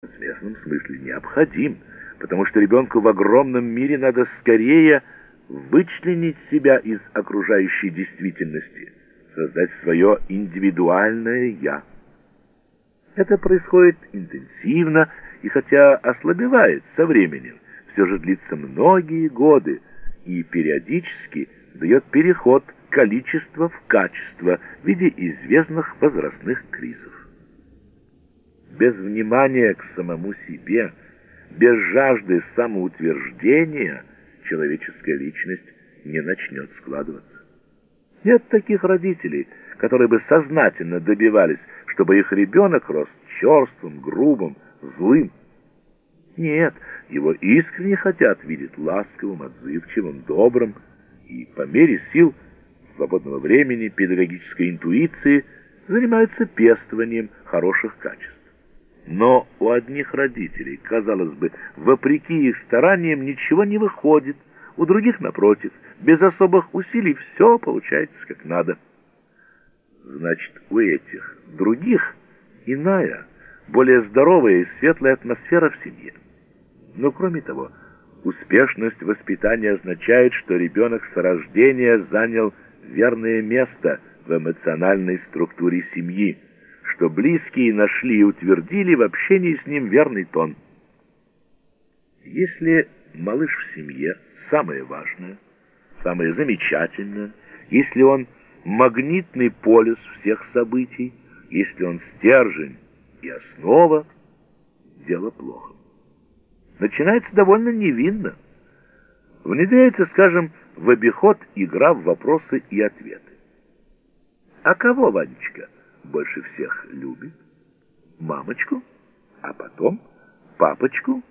в известном смысле необходим, потому что ребенку в огромном мире надо скорее вычленить себя из окружающей действительности, создать свое индивидуальное «я». Это происходит интенсивно и хотя ослабевает со временем, все же длится многие годы и периодически дает переход количества в качество в виде известных возрастных кризисов без внимания к самому себе, без жажды самоутверждения человеческая личность не начнет складываться. Нет таких родителей, которые бы сознательно добивались, чтобы их ребенок рос черствым, грубым, злым. Нет, его искренне хотят видеть ласковым, отзывчивым, добрым, и по мере сил свободного времени, педагогической интуиции занимаются пестованием хороших качеств. Но у одних родителей, казалось бы, вопреки их стараниям ничего не выходит, у других, напротив, без особых усилий все получается как надо. Значит, у этих других иная, более здоровая и светлая атмосфера в семье. Но кроме того, успешность воспитания означает, что ребенок с рождения занял верное место в эмоциональной структуре семьи, что близкие нашли и утвердили в общении с ним верный тон. Если малыш в семье самое важное, самое замечательное, если он магнитный полюс всех событий, если он стержень и основа, дело плохо. Начинается довольно невинно. Внедряется, скажем, в обиход игра в вопросы и ответы. А кого, Ванечка? Больше всех любит? Мамочку? А потом папочку?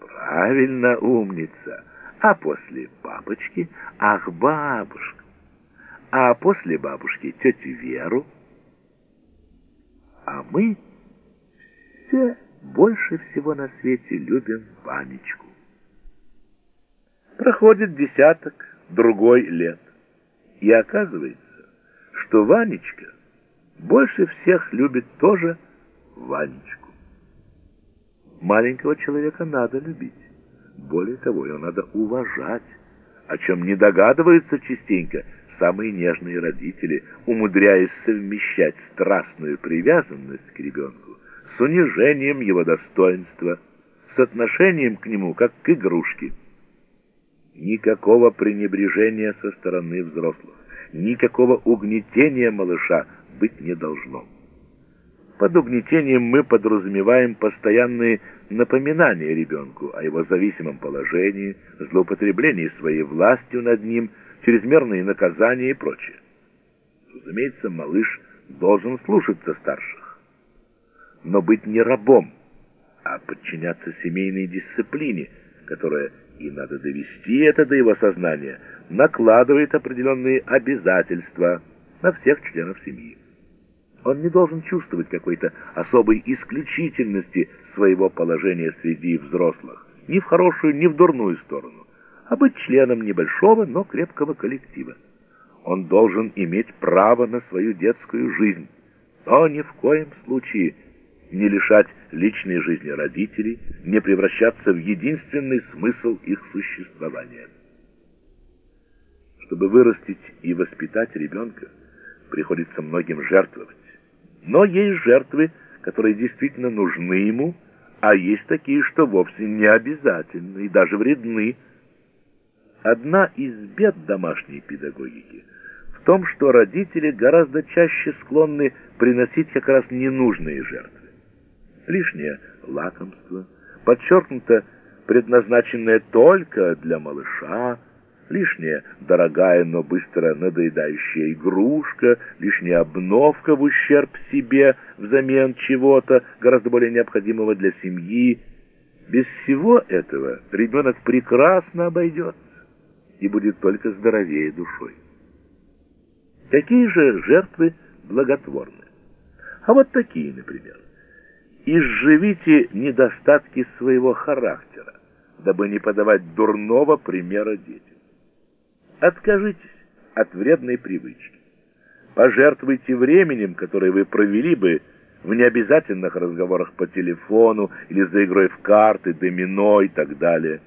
Правильно, умница. А после папочки? Ах, бабушка. А после бабушки тетю Веру? А мы все больше всего на свете любим Ванечку. Проходит десяток, другой лет. И оказывается, что Ванечка больше всех любит тоже Ванечку. Маленького человека надо любить. Более того, его надо уважать, о чем не догадываются частенько самые нежные родители, умудряясь совмещать страстную привязанность к ребенку с унижением его достоинства, с отношением к нему как к игрушке. Никакого пренебрежения со стороны взрослых, никакого угнетения малыша быть не должно. Под угнетением мы подразумеваем постоянные напоминания ребенку о его зависимом положении, злоупотреблении своей властью над ним, чрезмерные наказания и прочее. Разумеется, малыш должен слушаться старших, но быть не рабом, а подчиняться семейной дисциплине, которая, и надо довести это до его сознания, накладывает определенные обязательства на всех членов семьи. Он не должен чувствовать какой-то особой исключительности своего положения среди взрослых, ни в хорошую, ни в дурную сторону, а быть членом небольшого, но крепкого коллектива. Он должен иметь право на свою детскую жизнь, но ни в коем случае не лишать личной жизни родителей, не превращаться в единственный смысл их существования. Чтобы вырастить и воспитать ребенка, приходится многим жертвовать. Но есть жертвы, которые действительно нужны ему, а есть такие, что вовсе не обязательны и даже вредны. Одна из бед домашней педагогики в том, что родители гораздо чаще склонны приносить как раз ненужные жертвы. Лишнее лакомство, подчеркнуто предназначенное только для малыша, лишняя дорогая, но быстро надоедающая игрушка, лишняя обновка в ущерб себе взамен чего-то гораздо более необходимого для семьи. Без всего этого ребенок прекрасно обойдется и будет только здоровее душой. Какие же жертвы благотворны? А вот такие, например. Изживите недостатки своего характера, дабы не подавать дурного примера детям. Откажитесь от вредной привычки. Пожертвуйте временем, которое вы провели бы в необязательных разговорах по телефону или за игрой в карты, домино и так далее.